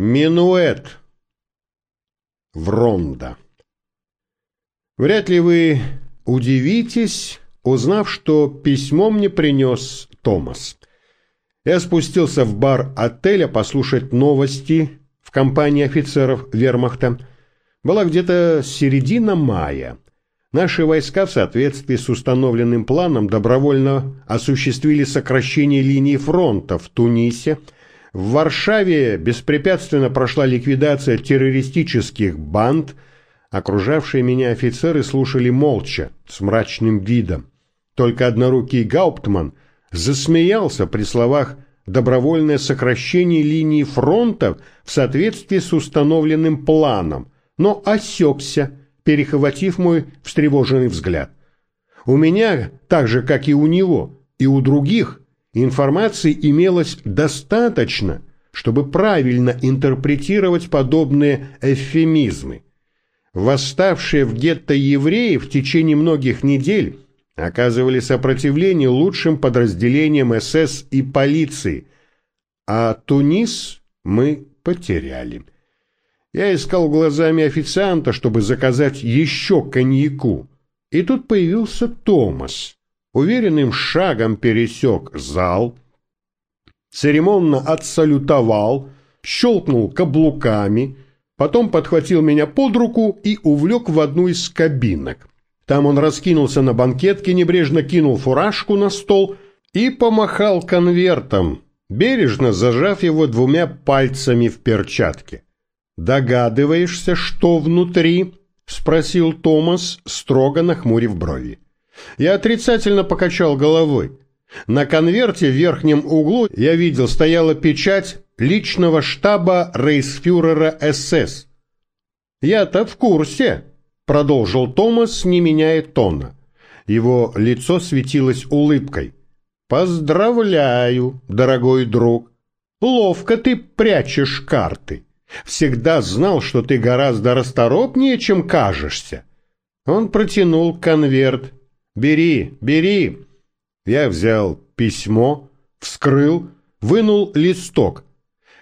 Минуэт. Вронда. Вряд ли вы удивитесь, узнав, что письмо мне принес Томас. Я спустился в бар отеля послушать новости в компании офицеров вермахта. Была где-то середина мая. Наши войска в соответствии с установленным планом добровольно осуществили сокращение линии фронта в Тунисе. В Варшаве беспрепятственно прошла ликвидация террористических банд. Окружавшие меня офицеры слушали молча, с мрачным видом. Только однорукий Гауптман засмеялся при словах «добровольное сокращение линии фронта в соответствии с установленным планом», но осекся – перехватив мой встревоженный взгляд. У меня, так же, как и у него, и у других, информации имелось достаточно, чтобы правильно интерпретировать подобные эвфемизмы. Восставшие в гетто евреи в течение многих недель оказывали сопротивление лучшим подразделениям СС и полиции, а Тунис мы потеряли. Я искал глазами официанта, чтобы заказать еще коньяку. И тут появился Томас. Уверенным шагом пересек зал, церемонно отсалютовал, щелкнул каблуками, потом подхватил меня под руку и увлек в одну из кабинок. Там он раскинулся на банкетке, небрежно кинул фуражку на стол и помахал конвертом, бережно зажав его двумя пальцами в перчатке. «Догадываешься, что внутри?» — спросил Томас, строго нахмурив брови. Я отрицательно покачал головой. На конверте в верхнем углу я видел стояла печать личного штаба рейсфюрера СС. «Я-то в курсе», — продолжил Томас, не меняя тона. Его лицо светилось улыбкой. «Поздравляю, дорогой друг. Ловко ты прячешь карты». Всегда знал, что ты гораздо расторопнее, чем кажешься. Он протянул конверт. «Бери, бери!» Я взял письмо, вскрыл, вынул листок.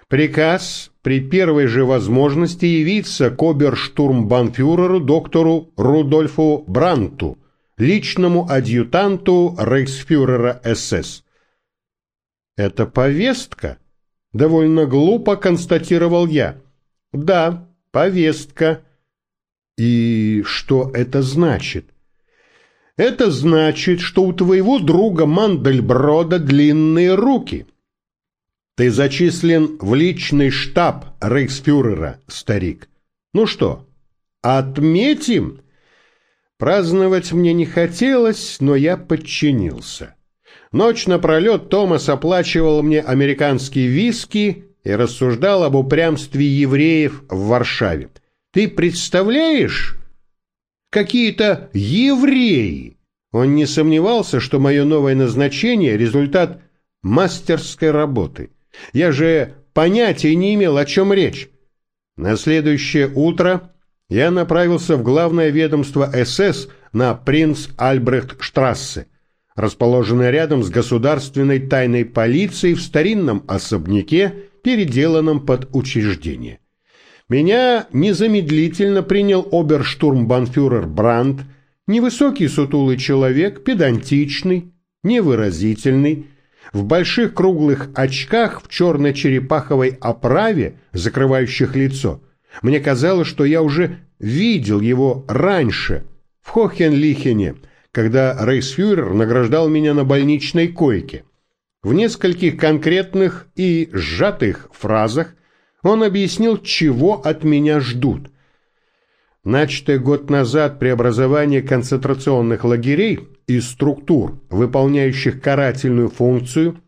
Приказ при первой же возможности явиться к оберштурмбанфюреру доктору Рудольфу Бранту, личному адъютанту рейхсфюрера СС. «Это повестка?» Довольно глупо констатировал я. Да, повестка. И что это значит? Это значит, что у твоего друга Мандельброда длинные руки. Ты зачислен в личный штаб рейхсфюрера, старик. Ну что, отметим? Праздновать мне не хотелось, но я подчинился. Ночь напролет Томас оплачивал мне американские виски и рассуждал об упрямстве евреев в Варшаве. Ты представляешь? Какие-то евреи! Он не сомневался, что мое новое назначение – результат мастерской работы. Я же понятия не имел, о чем речь. На следующее утро я направился в главное ведомство СС на принц Альбрехт Штрассе – расположенная рядом с государственной тайной полицией в старинном особняке, переделанном под учреждение. Меня незамедлительно принял оберштурмбанфюрер Брандт, невысокий сутулый человек, педантичный, невыразительный, в больших круглых очках в черной черепаховой оправе, закрывающих лицо. Мне казалось, что я уже видел его раньше, в Хохенлихене, когда рейсфюрер награждал меня на больничной койке. В нескольких конкретных и сжатых фразах он объяснил, чего от меня ждут. Начатое год назад преобразование концентрационных лагерей и структур, выполняющих карательную функцию,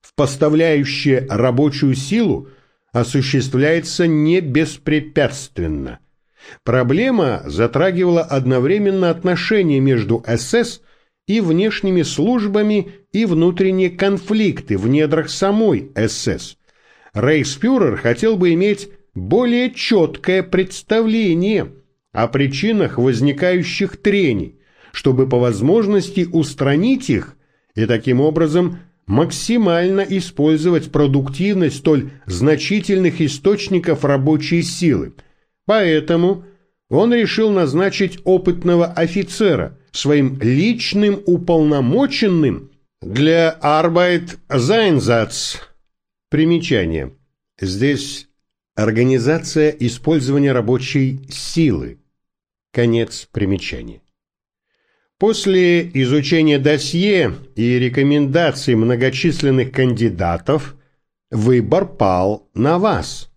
в поставляющие рабочую силу, осуществляется не беспрепятственно. Проблема затрагивала одновременно отношения между СС и внешними службами и внутренние конфликты в недрах самой СС. Рейхсфюрер хотел бы иметь более четкое представление о причинах возникающих трений, чтобы по возможности устранить их и таким образом максимально использовать продуктивность столь значительных источников рабочей силы. Поэтому он решил назначить опытного офицера своим личным уполномоченным для Arbeitseinsatz. Примечание. Здесь организация использования рабочей силы. Конец примечания. После изучения досье и рекомендаций многочисленных кандидатов выбор пал на вас.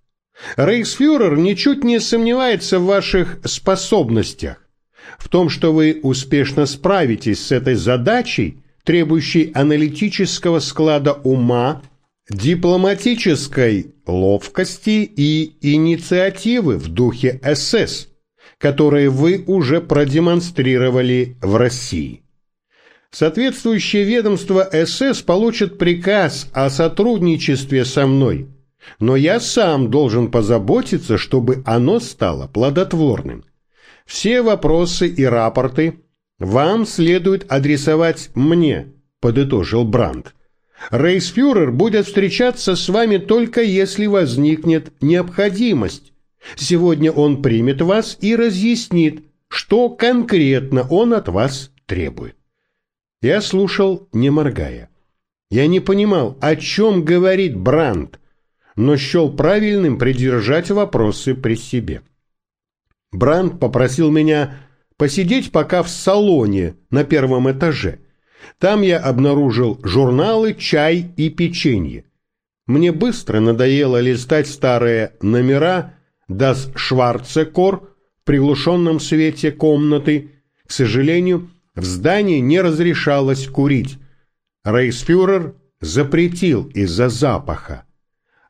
Рейхсфюрер ничуть не сомневается в ваших способностях, в том, что вы успешно справитесь с этой задачей, требующей аналитического склада ума, дипломатической ловкости и инициативы в духе СС которые вы уже продемонстрировали в России. Соответствующее ведомство СС получит приказ о сотрудничестве со мной, но я сам должен позаботиться, чтобы оно стало плодотворным. Все вопросы и рапорты вам следует адресовать мне, подытожил Бранд. Рейсфюрер будет встречаться с вами только если возникнет необходимость, Сегодня он примет вас и разъяснит, что конкретно он от вас требует. Я слушал, не моргая. Я не понимал, о чем говорит Бранд, но счел правильным придержать вопросы при себе. Бранд попросил меня посидеть пока в салоне на первом этаже. Там я обнаружил журналы, чай и печенье. Мне быстро надоело листать старые номера Das Schwarze в приглушенном свете комнаты. К сожалению, в здании не разрешалось курить. Рейсфюрер запретил из-за запаха.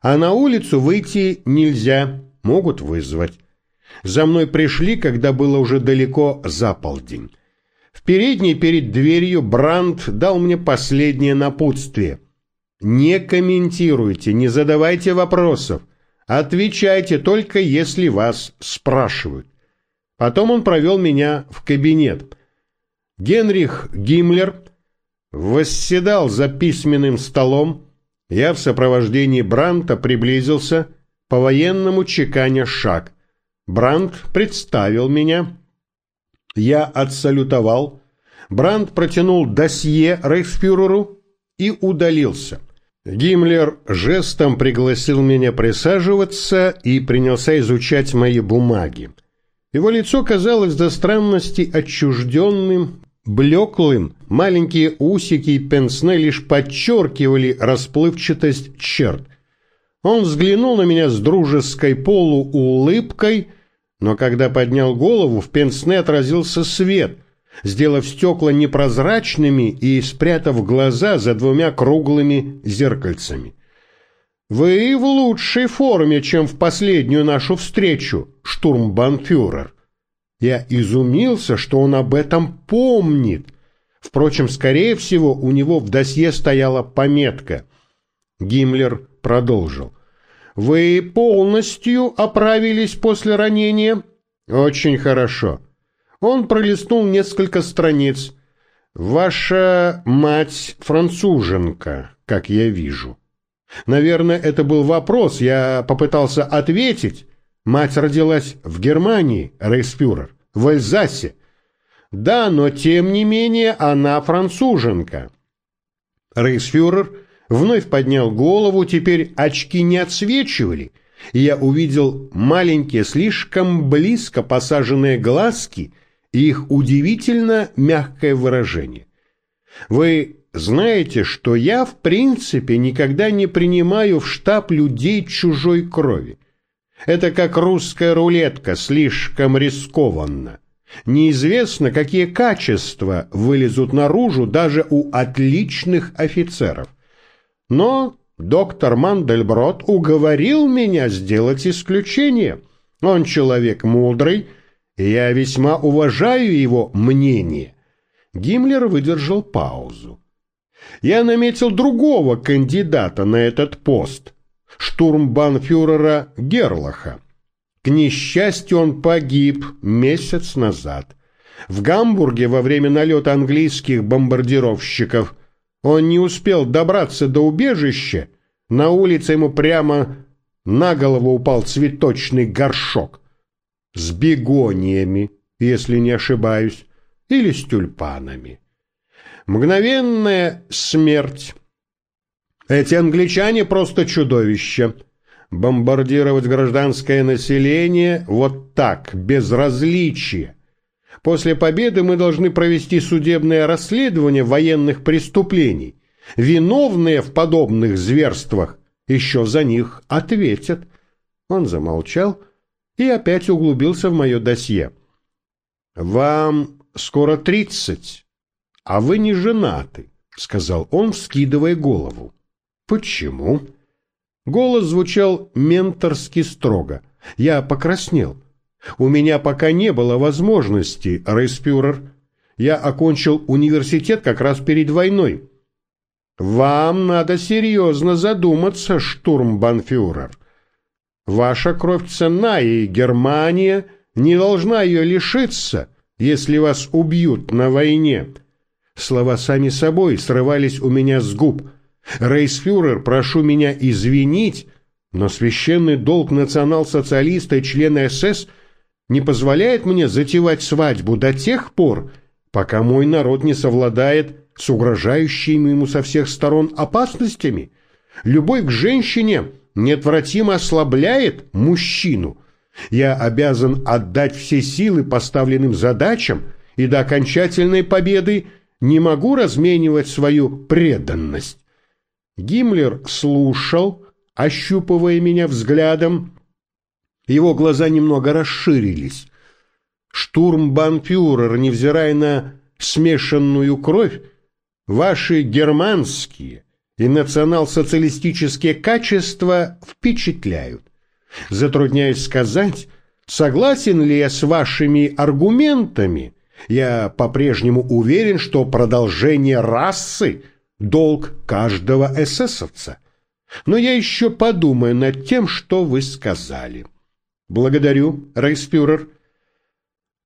А на улицу выйти нельзя, могут вызвать. За мной пришли, когда было уже далеко за полдень. В передней перед дверью Бранд дал мне последнее напутствие. «Не комментируйте, не задавайте вопросов. Отвечайте только, если вас спрашивают. Потом он провел меня в кабинет. Генрих Гиммлер восседал за письменным столом. Я в сопровождении Бранта приблизился, по-военному чеканя шаг. Брант представил меня. Я отсалютовал. Брант протянул досье рейхсфюреру и удалился. Гиммлер жестом пригласил меня присаживаться и принялся изучать мои бумаги. Его лицо казалось до странности отчужденным, блеклым, маленькие усики и пенсне лишь подчеркивали расплывчатость черт. Он взглянул на меня с дружеской полуулыбкой, но когда поднял голову, в пенсне отразился свет — сделав стекла непрозрачными и спрятав глаза за двумя круглыми зеркальцами. «Вы в лучшей форме, чем в последнюю нашу встречу, штурмбанфюрер». Я изумился, что он об этом помнит. Впрочем, скорее всего, у него в досье стояла пометка. Гиммлер продолжил. «Вы полностью оправились после ранения?» «Очень хорошо. Он пролистнул несколько страниц. «Ваша мать француженка, как я вижу». Наверное, это был вопрос, я попытался ответить. Мать родилась в Германии, рейспюрер, в Эльзасе. Да, но тем не менее она француженка. Рейсфюрер вновь поднял голову, теперь очки не отсвечивали, я увидел маленькие, слишком близко посаженные глазки их удивительно мягкое выражение. Вы знаете, что я в принципе никогда не принимаю в штаб людей чужой крови. Это как русская рулетка, слишком рискованно. Неизвестно, какие качества вылезут наружу даже у отличных офицеров. Но доктор Мандельброд уговорил меня сделать исключение. Он человек мудрый, я весьма уважаю его мнение. Гиммлер выдержал паузу. Я наметил другого кандидата на этот пост, штурмбанфюрера Герлаха. К несчастью, он погиб месяц назад. В Гамбурге во время налета английских бомбардировщиков Он не успел добраться до убежища, на улице ему прямо на голову упал цветочный горшок. С бегониями, если не ошибаюсь, или с тюльпанами. Мгновенная смерть. Эти англичане просто чудовища. Бомбардировать гражданское население вот так, без различия. После победы мы должны провести судебное расследование военных преступлений. Виновные в подобных зверствах еще за них ответят. Он замолчал и опять углубился в мое досье. «Вам скоро тридцать, а вы не женаты», — сказал он, вскидывая голову. «Почему?» Голос звучал менторски строго. Я покраснел. «У меня пока не было возможности, рейспюрер. Я окончил университет как раз перед войной. Вам надо серьезно задуматься, штурмбанфюрер. Ваша кровь цена, и Германия не должна ее лишиться, если вас убьют на войне. Слова сами собой срывались у меня с губ. Рейсфюрер, прошу меня извинить, но священный долг национал-социалиста и члена СС не позволяет мне затевать свадьбу до тех пор, пока мой народ не совладает с угрожающими ему со всех сторон опасностями. Любовь к женщине неотвратимо ослабляет мужчину. Я обязан отдать все силы поставленным задачам и до окончательной победы не могу разменивать свою преданность. Гиммлер слушал, ощупывая меня взглядом. Его глаза немного расширились. Штурмбанфюрер, невзирая на смешанную кровь, Ваши германские и национал-социалистические качества впечатляют. Затрудняюсь сказать, согласен ли я с вашими аргументами. Я по-прежнему уверен, что продолжение расы – долг каждого эсэсовца. Но я еще подумаю над тем, что вы сказали. Благодарю, рейспюрер.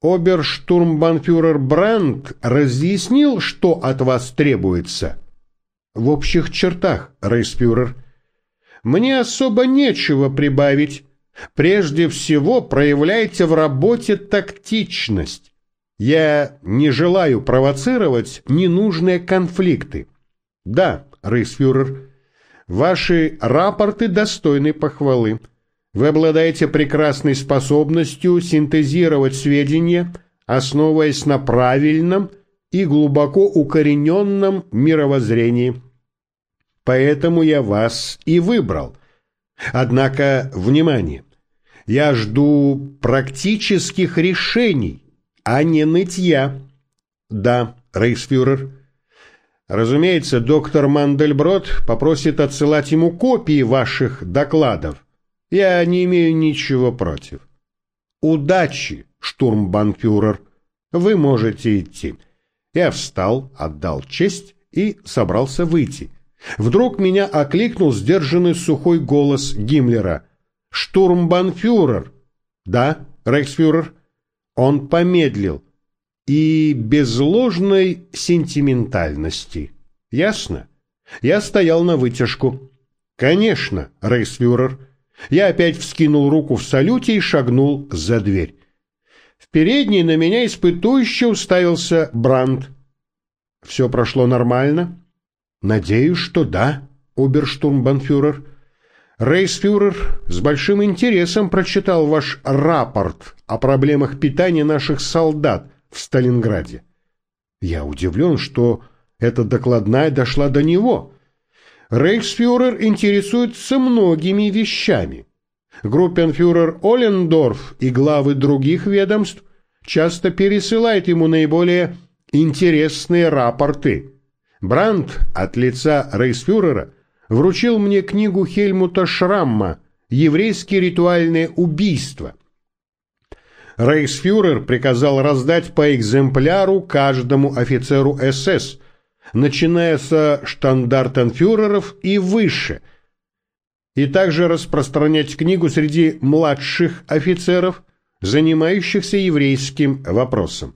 Оберштурмбанфюрер Брандт разъяснил, что от вас требуется? В общих чертах, рейспюрер. Мне особо нечего прибавить. Прежде всего, проявляйте в работе тактичность. Я не желаю провоцировать ненужные конфликты. Да, рейсфюрер, ваши рапорты достойны похвалы. Вы обладаете прекрасной способностью синтезировать сведения, основываясь на правильном и глубоко укорененном мировоззрении. Поэтому я вас и выбрал. Однако, внимание, я жду практических решений, а не нытья. Да, рейхсфюрер. Разумеется, доктор Мандельброд попросит отсылать ему копии ваших докладов. Я не имею ничего против. Удачи, штурмбанфюрер. Вы можете идти. Я встал, отдал честь и собрался выйти. Вдруг меня окликнул сдержанный сухой голос Гиммлера. «Штурмбанфюрер!» «Да, рейхсфюрер?» Он помедлил. И без ложной сентиментальности. «Ясно?» Я стоял на вытяжку. «Конечно, рейхсфюрер!» Я опять вскинул руку в салюте и шагнул за дверь. В передней на меня испытующе уставился Бранд. Все прошло нормально? Надеюсь, что да, оберштурмбанфюрер. Рейсфюрер с большим интересом прочитал ваш рапорт о проблемах питания наших солдат в Сталинграде. Я удивлен, что эта докладная дошла до него. Рейхсфюрер интересуется многими вещами. Группенфюрер Олендорф и главы других ведомств часто пересылают ему наиболее интересные рапорты. Брандт от лица рейхсфюрера вручил мне книгу Хельмута Шрамма «Еврейские ритуальные убийства». Рейхсфюрер приказал раздать по экземпляру каждому офицеру СС – начиная со штандартенфюреров и выше, и также распространять книгу среди младших офицеров, занимающихся еврейским вопросом.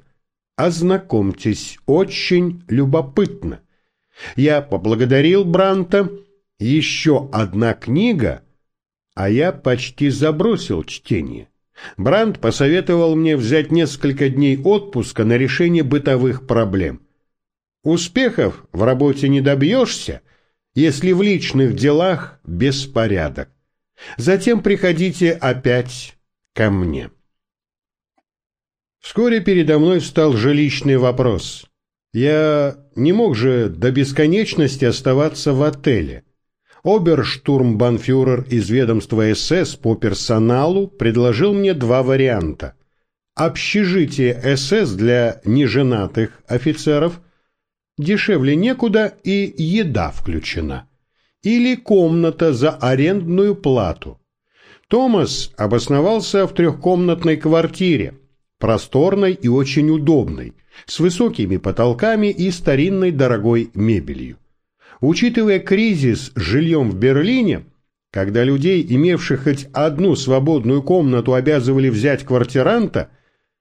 Ознакомьтесь, очень любопытно. Я поблагодарил Бранта. Еще одна книга, а я почти забросил чтение. Брант посоветовал мне взять несколько дней отпуска на решение бытовых проблем. Успехов в работе не добьешься, если в личных делах беспорядок. Затем приходите опять ко мне. Вскоре передо мной встал жилищный вопрос. Я не мог же до бесконечности оставаться в отеле. Оберштурмбанфюрер из ведомства СС по персоналу предложил мне два варианта. Общежитие СС для неженатых офицеров, дешевле некуда и еда включена. Или комната за арендную плату. Томас обосновался в трехкомнатной квартире, просторной и очень удобной, с высокими потолками и старинной дорогой мебелью. Учитывая кризис с жильем в Берлине, когда людей, имевших хоть одну свободную комнату, обязывали взять квартиранта,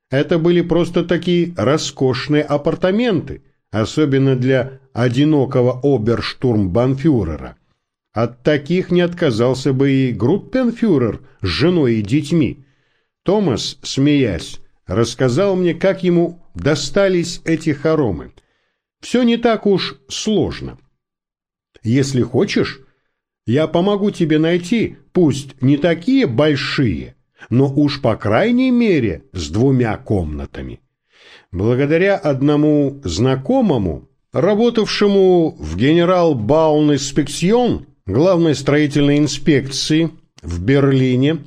это были просто такие роскошные апартаменты, особенно для одинокого оберштурмбанфюрера. От таких не отказался бы и группенфюрер с женой и детьми. Томас, смеясь, рассказал мне, как ему достались эти хоромы. Все не так уж сложно. Если хочешь, я помогу тебе найти, пусть не такие большие, но уж по крайней мере с двумя комнатами. Благодаря одному знакомому, работавшему в генерал Баун инспекцион, главной строительной инспекции в Берлине,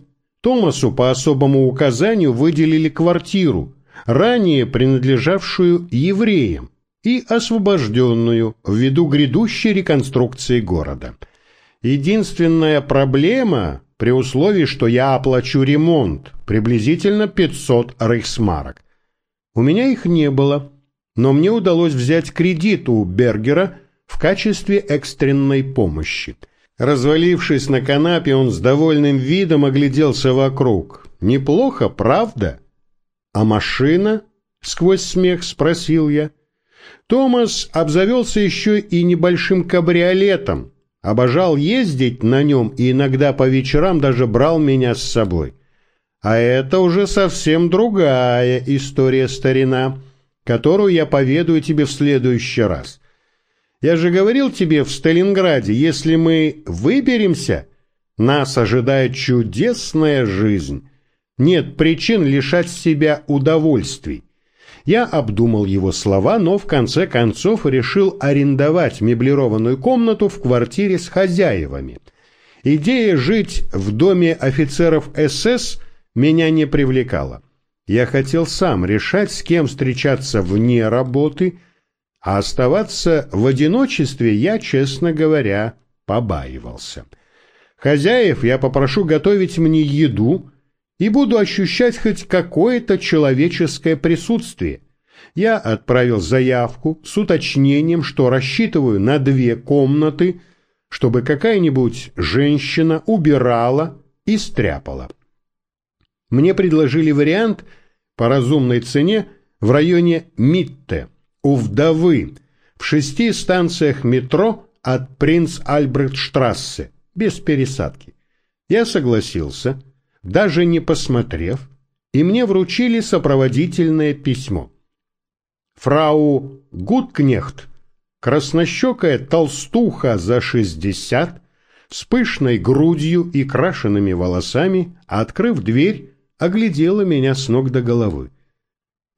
Томасу по особому указанию выделили квартиру, ранее принадлежавшую евреям и освобожденную ввиду грядущей реконструкции города. Единственная проблема при условии, что я оплачу ремонт, приблизительно 500 рейхсмарок. У меня их не было, но мне удалось взять кредит у Бергера в качестве экстренной помощи – Развалившись на канапе, он с довольным видом огляделся вокруг. «Неплохо, правда?» «А машина?» — сквозь смех спросил я. Томас обзавелся еще и небольшим кабриолетом. Обожал ездить на нем и иногда по вечерам даже брал меня с собой. А это уже совсем другая история старина, которую я поведаю тебе в следующий раз. Я же говорил тебе в Сталинграде, если мы выберемся, нас ожидает чудесная жизнь. Нет причин лишать себя удовольствий. Я обдумал его слова, но в конце концов решил арендовать меблированную комнату в квартире с хозяевами. Идея жить в доме офицеров СС меня не привлекала. Я хотел сам решать, с кем встречаться вне работы – а оставаться в одиночестве я, честно говоря, побаивался. Хозяев я попрошу готовить мне еду и буду ощущать хоть какое-то человеческое присутствие. Я отправил заявку с уточнением, что рассчитываю на две комнаты, чтобы какая-нибудь женщина убирала и стряпала. Мне предложили вариант по разумной цене в районе Митте – у вдовы в шести станциях метро от принц Альбрехтштрассе, без пересадки. Я согласился, даже не посмотрев, и мне вручили сопроводительное письмо. Фрау Гудкнехт, краснощекая толстуха за шестьдесят, с пышной грудью и крашенными волосами, открыв дверь, оглядела меня с ног до головы.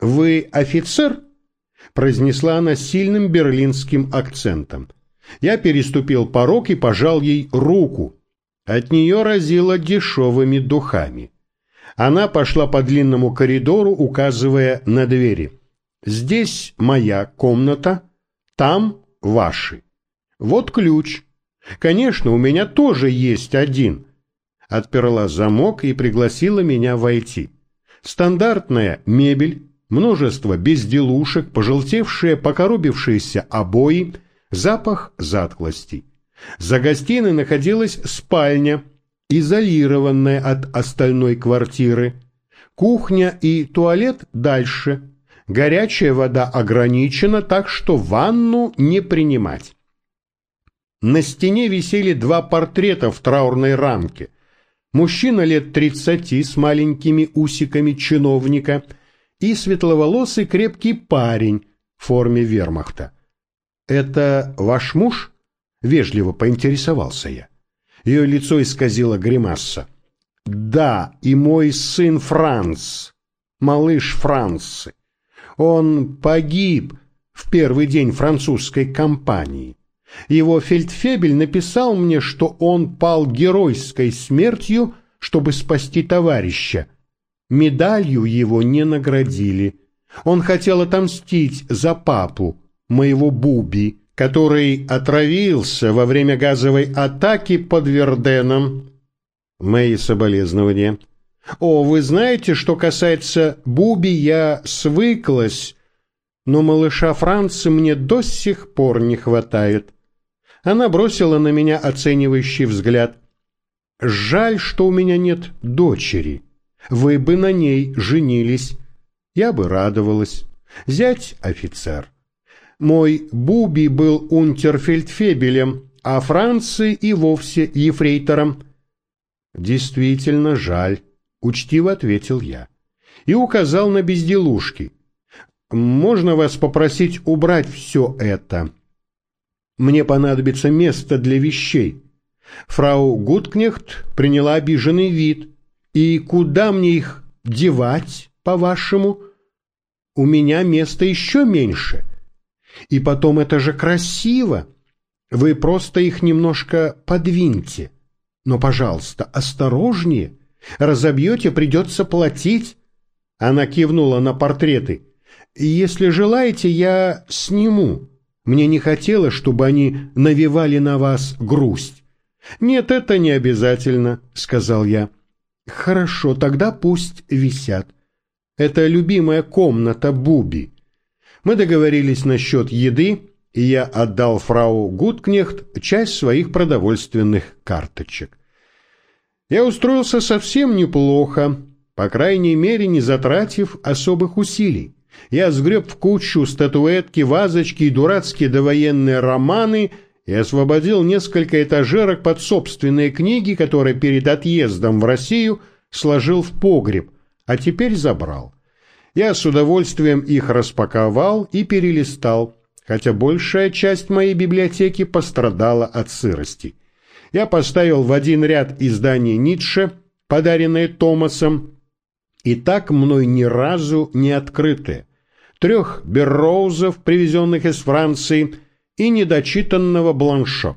«Вы офицер?» произнесла она сильным берлинским акцентом. Я переступил порог и пожал ей руку. От нее разило дешевыми духами. Она пошла по длинному коридору, указывая на двери. «Здесь моя комната, там ваши. Вот ключ. Конечно, у меня тоже есть один». Отперла замок и пригласила меня войти. Стандартная мебель, множество безделушек, пожелтевшие, покоробившиеся обои, запах затклости. За гостиной находилась спальня, изолированная от остальной квартиры, кухня и туалет дальше. Горячая вода ограничена, так что ванну не принимать. На стене висели два портрета в траурной рамке. Мужчина лет тридцати с маленькими усиками чиновника и светловолосый крепкий парень в форме вермахта. «Это ваш муж?» — вежливо поинтересовался я. Ее лицо исказило гримаса. «Да, и мой сын Франц, малыш Франц. Он погиб в первый день французской кампании. Его фельдфебель написал мне, что он пал геройской смертью, чтобы спасти товарища. Медалью его не наградили. Он хотел отомстить за папу, моего Буби, который отравился во время газовой атаки под Верденом. Мои соболезнования. О, вы знаете, что касается Буби, я свыклась, но малыша Франца мне до сих пор не хватает. Она бросила на меня оценивающий взгляд. «Жаль, что у меня нет дочери. Вы бы на ней женились. Я бы радовалась. Зять офицер. Мой Буби был унтерфельдфебелем, а Франции и вовсе ефрейтором». «Действительно жаль», — учтиво ответил я. И указал на безделушки. «Можно вас попросить убрать все это?» Мне понадобится место для вещей. Фрау Гудкнехт приняла обиженный вид. И куда мне их девать, по-вашему? У меня места еще меньше. И потом это же красиво. Вы просто их немножко подвиньте. Но, пожалуйста, осторожнее. Разобьете, придется платить. Она кивнула на портреты. Если желаете, я сниму. Мне не хотелось, чтобы они навевали на вас грусть. «Нет, это не обязательно», — сказал я. «Хорошо, тогда пусть висят. Это любимая комната Буби». Мы договорились насчет еды, и я отдал фрау Гудкнехт часть своих продовольственных карточек. Я устроился совсем неплохо, по крайней мере, не затратив особых усилий. Я сгреб в кучу статуэтки, вазочки и дурацкие довоенные романы и освободил несколько этажерок под собственные книги, которые перед отъездом в Россию сложил в погреб, а теперь забрал. Я с удовольствием их распаковал и перелистал, хотя большая часть моей библиотеки пострадала от сырости. Я поставил в один ряд издания Ницше, подаренные Томасом, и так мной ни разу не открытые трех берроузов, привезенных из Франции, и недочитанного Бланшо.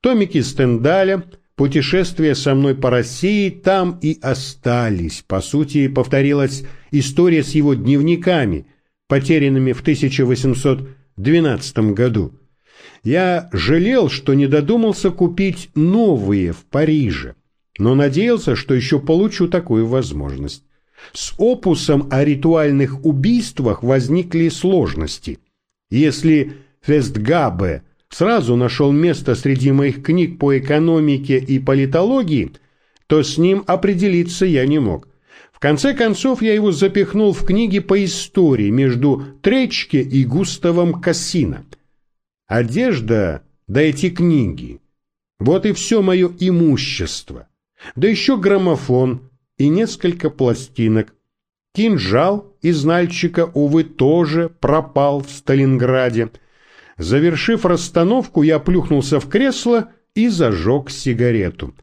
Томики Стендаля, путешествия со мной по России там и остались. По сути, повторилась история с его дневниками, потерянными в 1812 году. Я жалел, что не додумался купить новые в Париже, но надеялся, что еще получу такую возможность. С опусом о ритуальных убийствах возникли сложности. Если Фестгабе сразу нашел место среди моих книг по экономике и политологии, то с ним определиться я не мог. В конце концов, я его запихнул в книги по истории между Тречке и Густавом Кассино. Одежда, да эти книги. Вот и все мое имущество. Да еще граммофон, и несколько пластинок. Кинжал из Нальчика, увы, тоже пропал в Сталинграде. Завершив расстановку, я плюхнулся в кресло и зажег сигарету.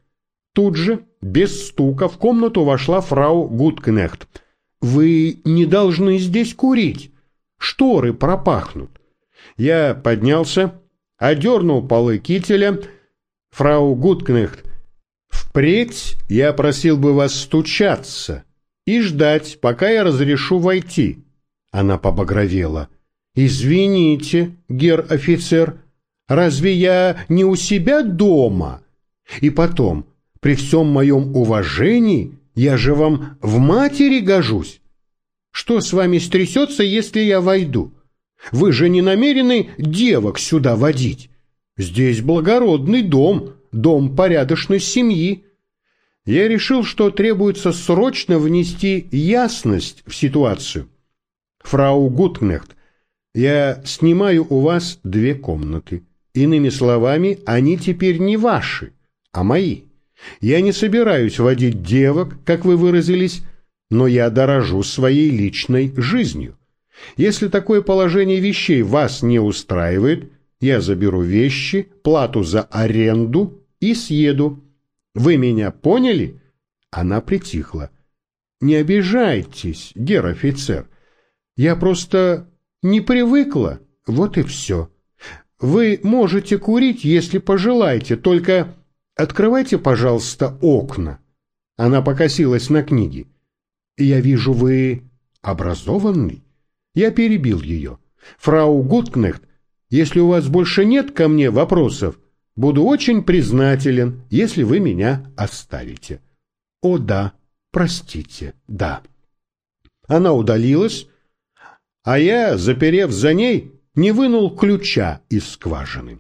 Тут же, без стука, в комнату вошла фрау Гудкнехт. «Вы не должны здесь курить. Шторы пропахнут». Я поднялся, одернул полы кителя. Фрау Гудкнехт Впредь я просил бы вас стучаться и ждать, пока я разрешу войти. Она побагровела. Извините, гер-офицер, разве я не у себя дома? И потом, при всем моем уважении, я же вам в матери гожусь. Что с вами стрясется, если я войду? Вы же не намерены девок сюда водить. Здесь благородный дом, дом порядочной семьи. Я решил, что требуется срочно внести ясность в ситуацию. Фрау Гуткнехт, я снимаю у вас две комнаты. Иными словами, они теперь не ваши, а мои. Я не собираюсь водить девок, как вы выразились, но я дорожу своей личной жизнью. Если такое положение вещей вас не устраивает, я заберу вещи, плату за аренду и съеду. Вы меня поняли?» Она притихла. «Не обижайтесь, гер-офицер. Я просто не привыкла, вот и все. Вы можете курить, если пожелаете, только открывайте, пожалуйста, окна». Она покосилась на книги. «Я вижу, вы образованный». Я перебил ее. «Фрау Гуткнехт, если у вас больше нет ко мне вопросов, буду очень признателен, если вы меня оставите». «О да, простите, да». Она удалилась, а я, заперев за ней, не вынул ключа из скважины.